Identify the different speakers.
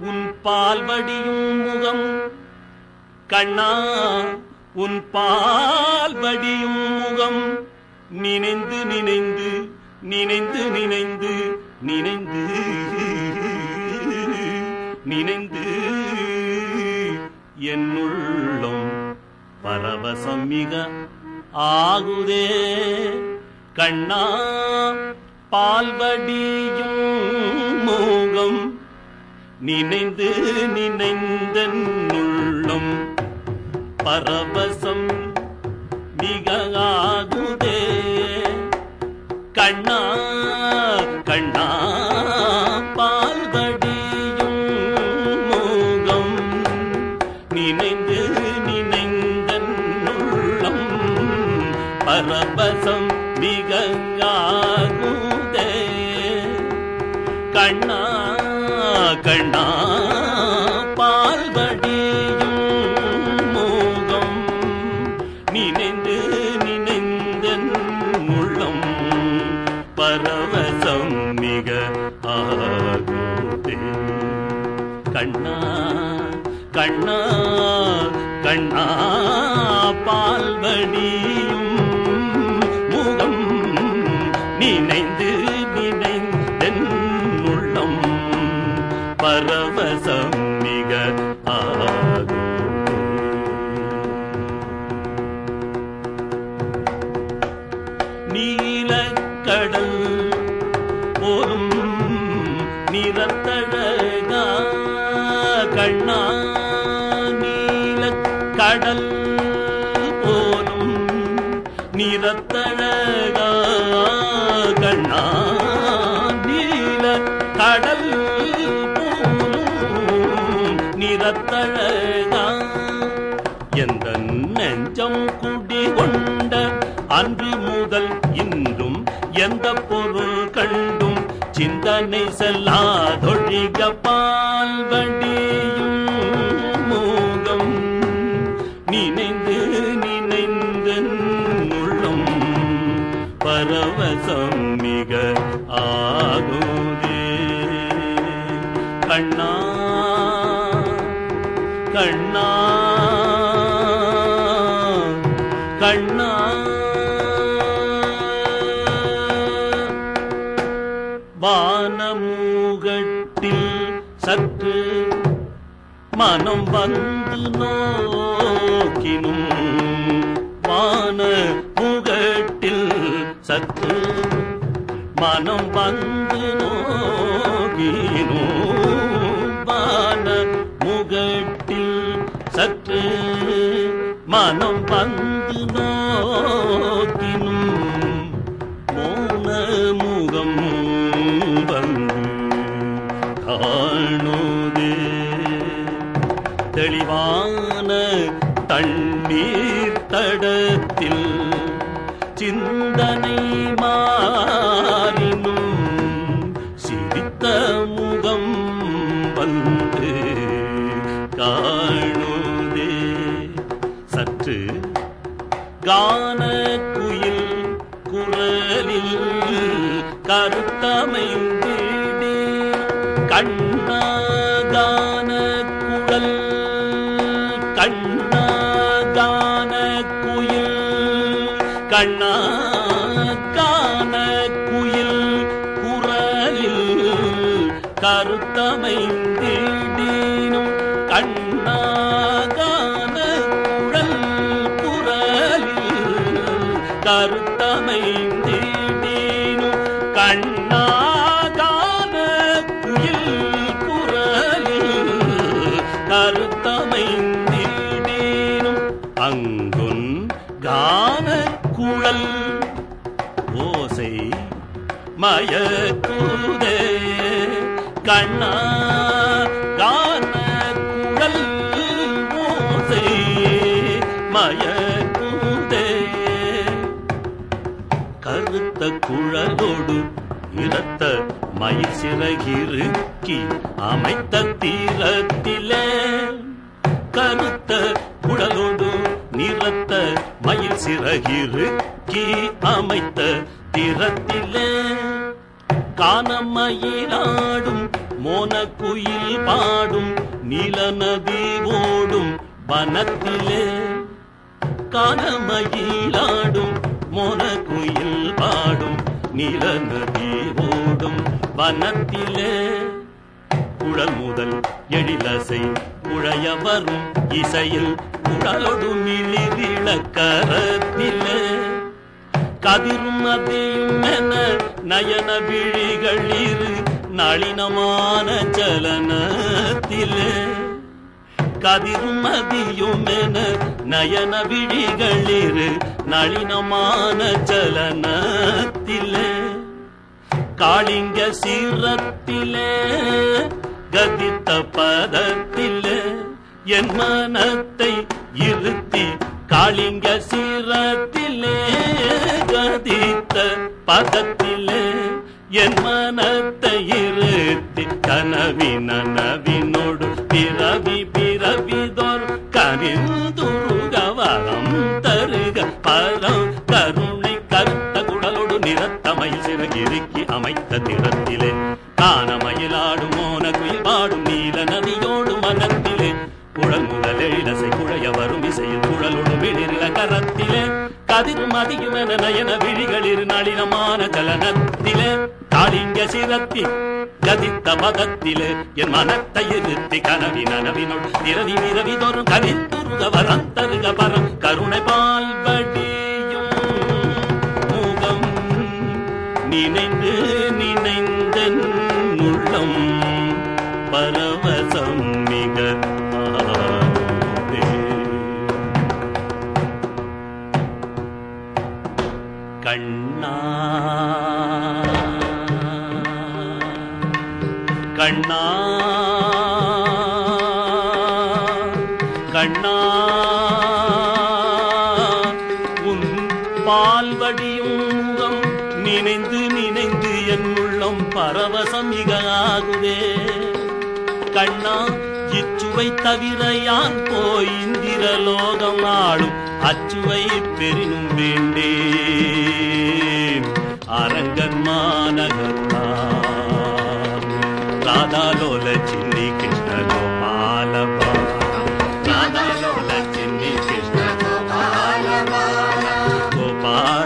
Speaker 1: உன் பால் வடியும் முகம். கண்ணா உன் பால் வடியும் முகம். நினைந்து நினைந்து நினைந்து நினைந்து நினைந்து நினைந்து. என்னுள்ளம் பரவசம் மிக ஆகுதே. கண்ணா பால்வடியும் மோகம். நினைந்து நினைந்தன் உள்ளம் பரவசம் மிகாகுதே கண்ணா கண்ணா பால்படியும் மோகம். நினைந்து நினைந்தன் உள்ளம் பரவசம் மிகாகுதே கண்ணா கண்ணா நீல கடல் எந்த கண்டும் சிந்தனை செல்லாதொழிக பால்வடியும் மோகம். நினைந்து நினைந்து உள்ளம் பரவசம் மிக ஆகுதே. கண்ணா கண்ணா வானமூகட்டில் சற்று மனம் வந்து நோக்கினும் வான முகட்டில் சற்று மனம் வந்து நோக்கினும் வான முகட்டில் சற்று மனம் வந்து தெளிவான தண்ணீர் தடத்தில் சிந்தனை மாறினும் சிரித்த முகம் வந்து காணுதே. சற்று கான கண்ணாதான குயில் கண்ணாகான குயில் குரலில் கருத்தமைந்திடினும் கண்ணாகான குழல் குரலில் கருத்தமைந்திடினும் கண்ணா கான குழல். ஓசை மயக்குதே. கண்ணா கான குழல். ஓசை மயக்குதே. கருத்த குழலோடு இரத்த மயில் சிறகிருக்கி அமைத்த தீரத்திலே. கருத்த குழலோடு நிறத்த மயில் சிறகிருக்கி அமைத்த திறத்திலே. காணமயிலாடும் மோனக்குயில் பாடும் நில நதி ஓடும் வனத்திலே. காணமயிலாடும் மோனக்குயில் பாடும் நில நதி ஓடும் வனத்திலே. குழல் முதல் எழிலசை குழைய வரும் இசையில் குழலொடு மிளிவிளக்கரத்திலே கதிரும் அதையும் என நயன விழிகள் இரு நளினமான சலனத்திலே. கதிரும் அதியும் என நயன விழிகள் இரு நளினமான சலனத்திலே. காளிங்க சீரத்திலே கதித்த பதத்திலே. என் மனத்தை இருத்தி காளிங்க சீரத்திலே கதித்த பதத்திலே என் மனத்தை இருத்தி கனவி நனவினோடு பிறவி பிறவிதோர் கரிந்துருகவரம் தருக. பரம் கருணை கருத்த குடலோடு நிறத்தமயில் சிறகிருக்கி அமைத்த திறத்திலே. காணமயிலாடும் மோன குயில் பாடும் நீல நதியோடு மனத்திலே குழல் முதல் எழிலசை குழைய வரும் இசையில் குழலோடு விழில கரத்திலே. கதிரும் அதிகும் என நயன விழிகளில் நளினமான சலனத்திலே. தாளிங்க சிரத்தி கதித்த மதத்திலே என் மனத்தை இருத்தி கனவி நனவினுள் திரவி விரவி தோறும் கனிந்துருக வரம் தருக பரம். கருணை பால்வடியும் முகம் நினைந்த உன் பால்வடியும் முகம் நினைந்து நினைந்து என் உள்ளம் பரவசம் மிக கண்ணா இச்சுவை தவிர யான் போய் இந்திர லோகம் ஆளும்? அச்சுவை பெரினும் வேண்டே அரங்கன் மாநகர்தான் ராதாலோல கோபால பாலா